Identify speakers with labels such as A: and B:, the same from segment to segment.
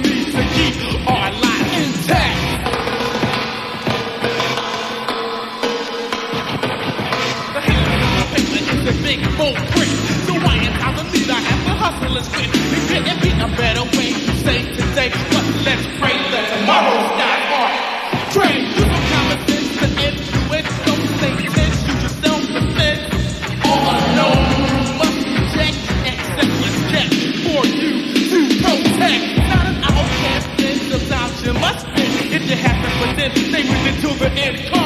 A: need to keep our lot intact. The hell is a big bold prick. So why in time to lead I have to hustle and quit? There couldn't be a better way to say today, but let's pray that tomorrow's not. this, stay with it till the end.
B: Come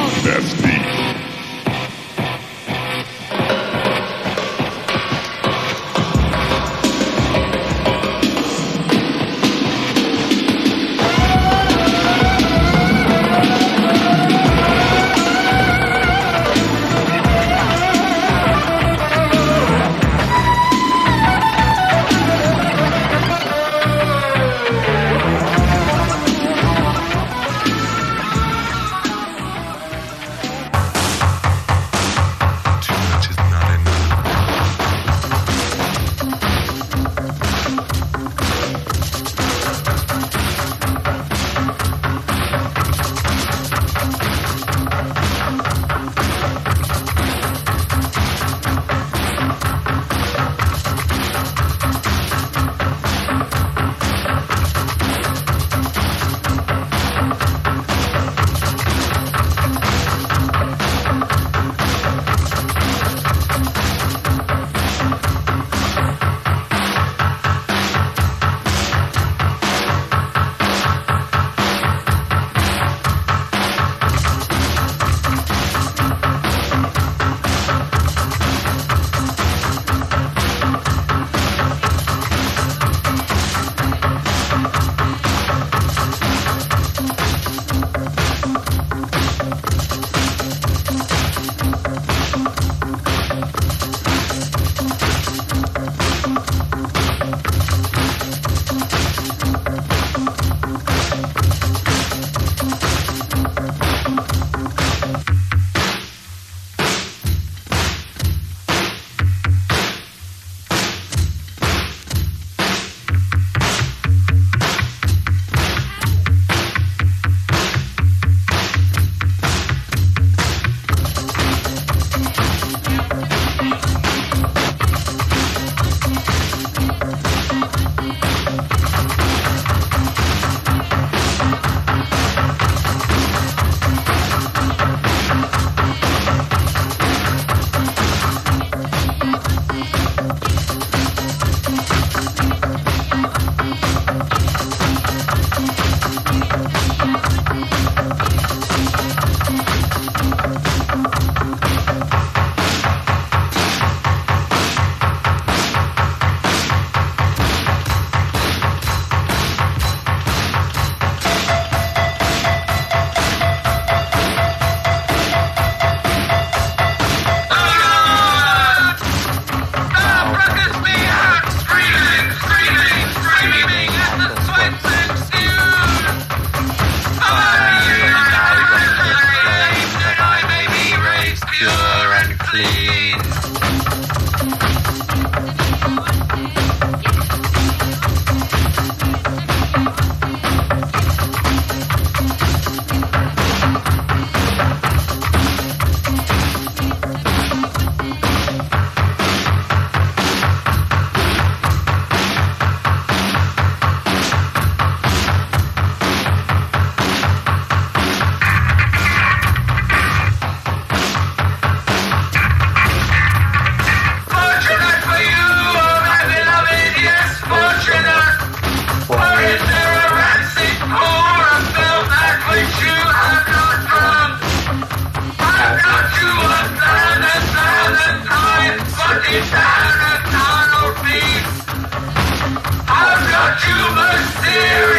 B: Without you, mercy.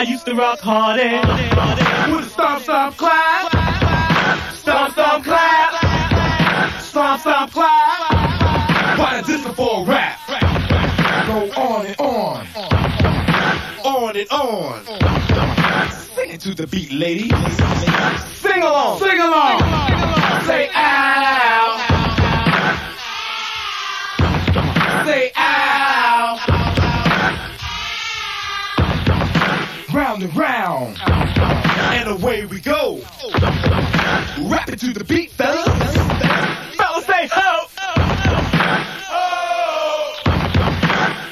B: I used to rock hard with a stomp stomp clap, stomp stomp clap, stomp stomp clap. Why this before a rap? Go on and on, on and on. Sing it to the beat, ladies. Sing along, sing along. Say ow. Say ow. Round and round. And away we go. Rap it to the beat, fellas. Fellas say ho.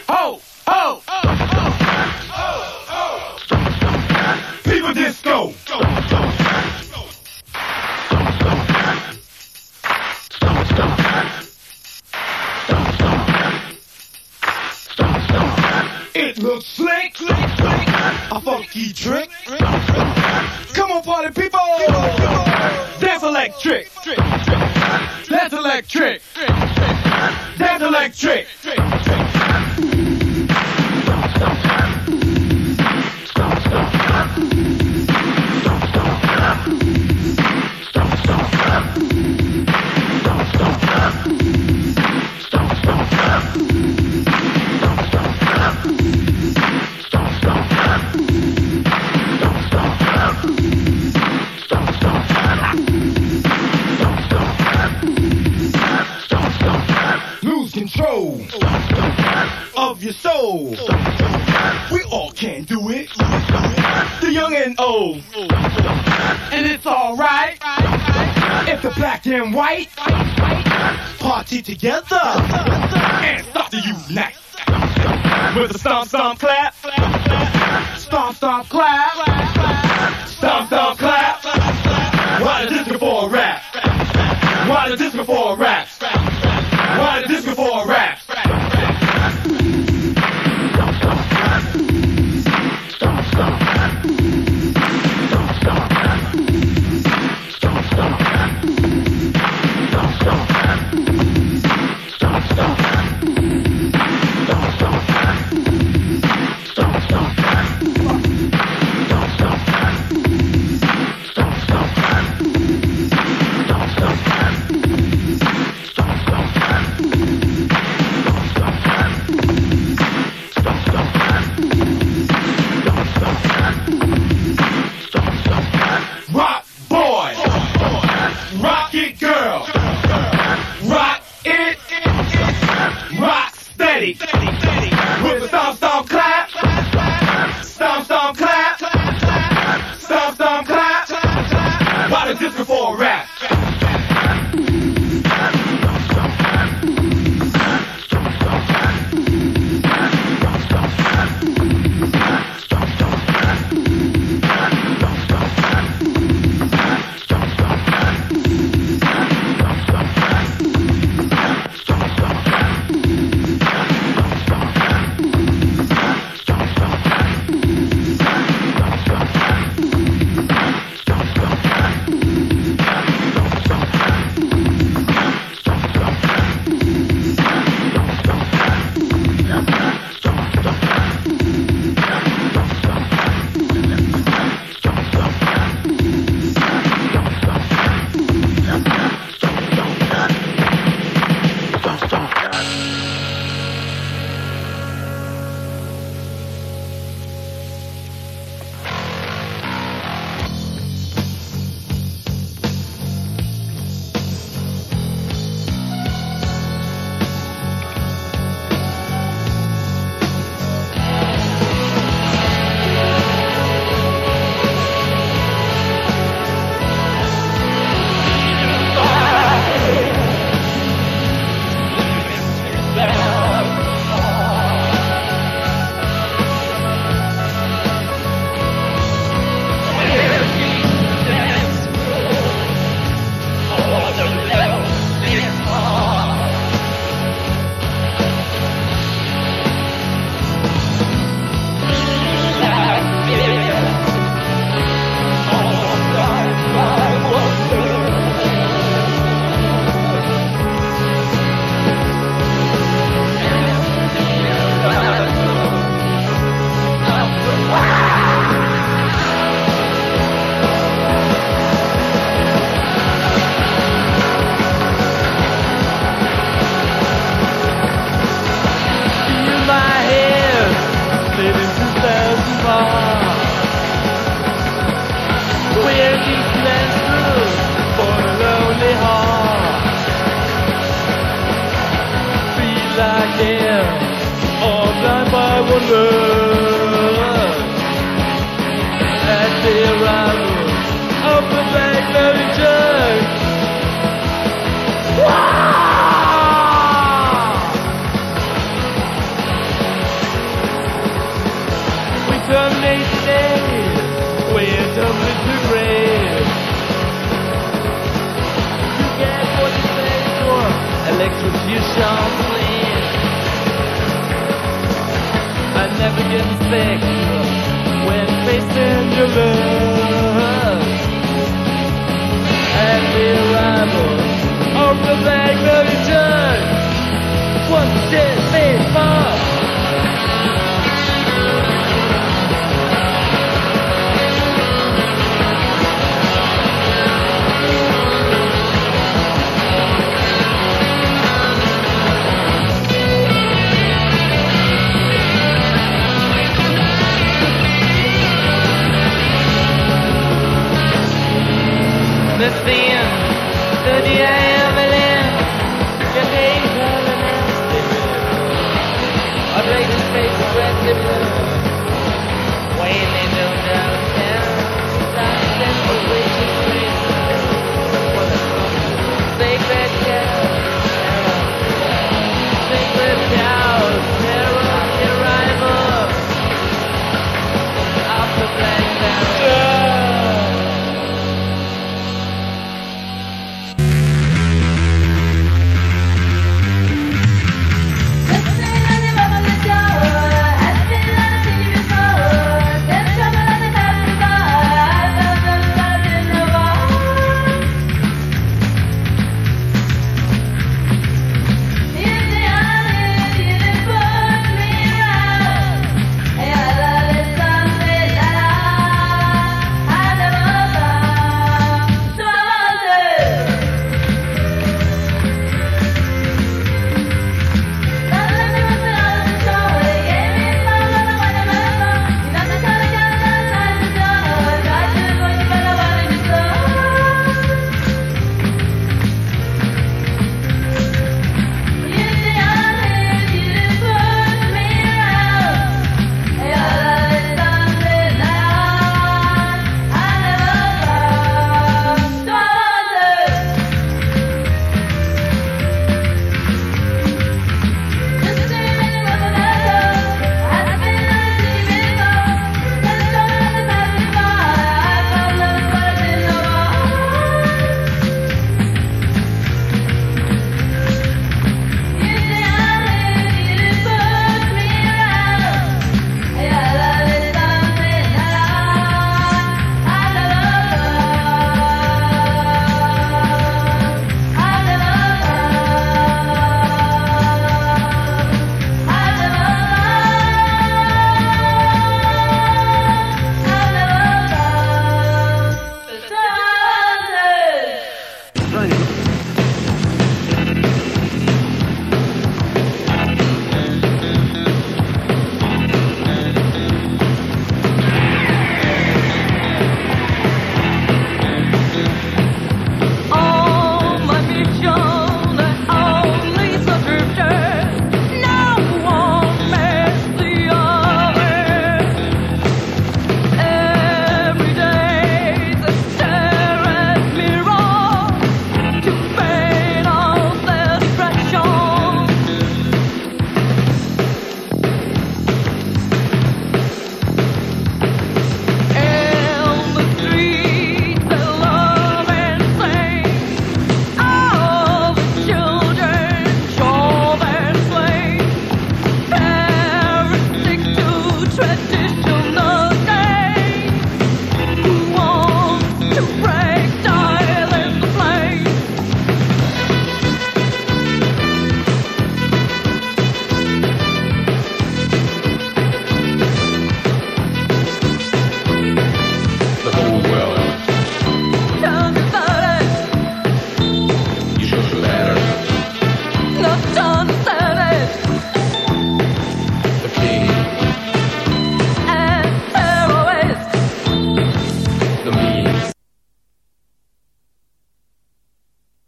B: Ho, ho. People disco. It looks slick, a funky trick. Come on, party people! Dance electric! Dance electric! Dance electric! Lose And. And it's alright. If the black and white party together and start to unite. With a stomp stomp clap. Stomp stomp clap. Stomp stomp clap. Why the disco for a rap? Why the disco for a rap? Steady. With
A: I never get sick when facing your love. At the arrival of the bag of return, what's it made for? The thin, the love,